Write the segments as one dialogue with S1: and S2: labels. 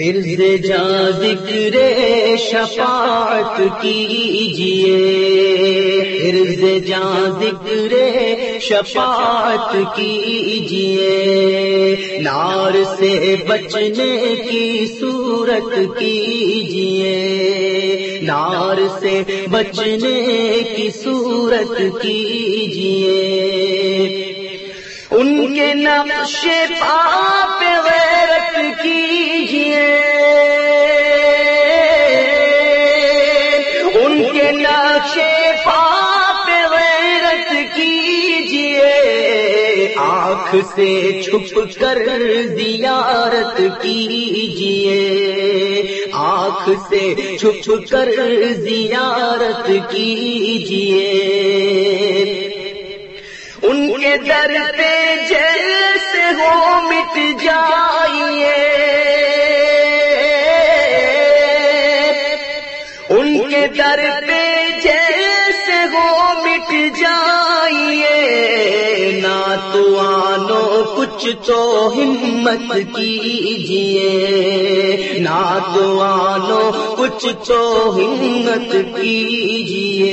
S1: جا ذکر شفاعت کیجیے حرز جا ذکر شفاعت کیجیے نار سے بچنے کی صورت کیجیے نار سے بچنے کی صورت کیجیے ان کے نقش پاپ غیرت کیجیے۔ ان کے نقش پاپ غیرت کیجیے۔ آنکھ سے چھپ کر زیارت کیجیے۔ آنکھ سے چھپ کر زیارت کیجیے۔ ان کے در پہ جیسے ہو مٹ جائیے در پہ جیسے ہو مٹ جائیے، نہ تو آنو کچھ تو ہمت کیجیے۔ نہ تو آنو کچھ تو ہمت کیجیے۔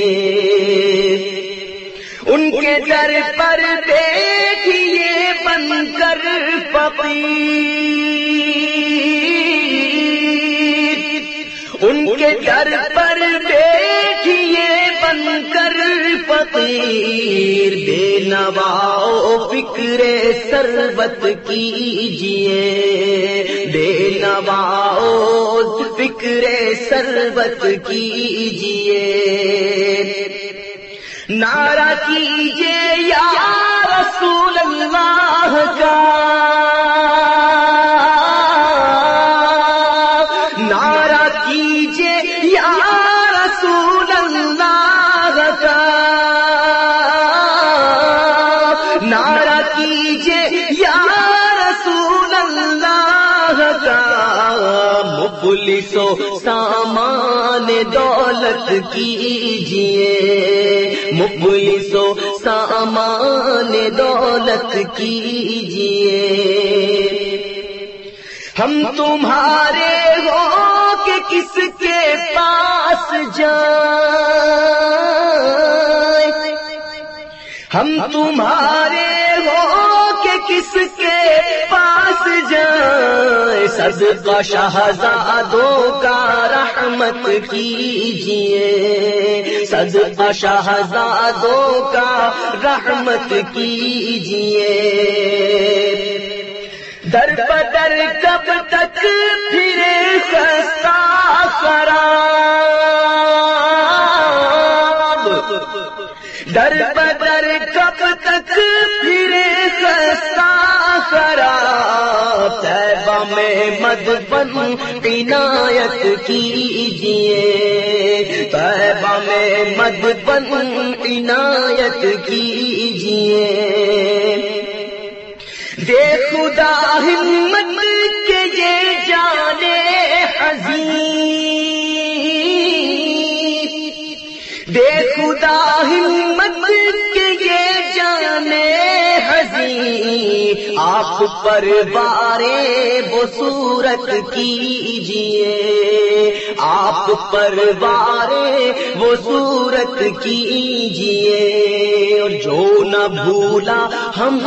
S1: ان کے در پر دیکھیے بن کر فقیر ان کے در پر کر فقیر، بے نواؤ فکر سربت کیجیے بے نواؤ فکر سربت کیجیے نعرہ کیجیے یا رسول اللہ کا۔ مبلسو سامان دولت کیجیے مبلسو سامان دولت کیجیے ہم تمہارے ہو کہ کس کے پاس جائیں۔ ہم تمہارے ہو کہ کس کے پاس جائیں۔ سب کا شہزادوں کا رحمت کیجیے سب کا شہزادوں کا رحمت کیجیے در بدر کب تک پھرے خستہ خراب۔ در بدر کب تک پھرے خستہ خراب۔ تیبہ میں مد بن عنایت کیجیے تیبہ میں مد بن عنایت کیجیے دے خدا ہمت کے یہ جانے حزین دے خدا ہمت کے یہ جانے حزین آپ پر بارے وہ صورت کیجیے آپ پر بارے وہ صورت کیجیے اور جو نہ بھولا ہم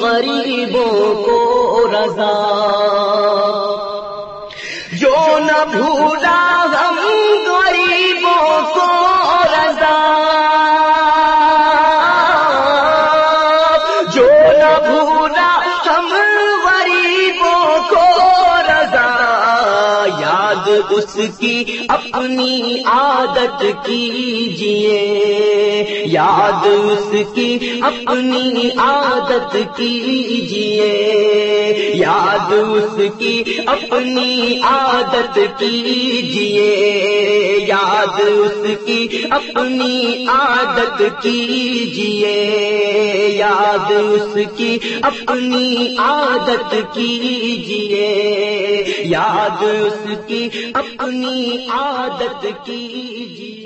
S1: غریبوں کو رضا یاد اس کی، اپنی عادت کیجیے یاد اس کی، اپنی عادت کیجیے یاد اس کی، اپنی عادت کیجیے یاد اس کی، اپنی عادت کیجیے یاد اس کی، اپنی عادت کیجیے یاد اس کی اپنی عادت کیجیے۔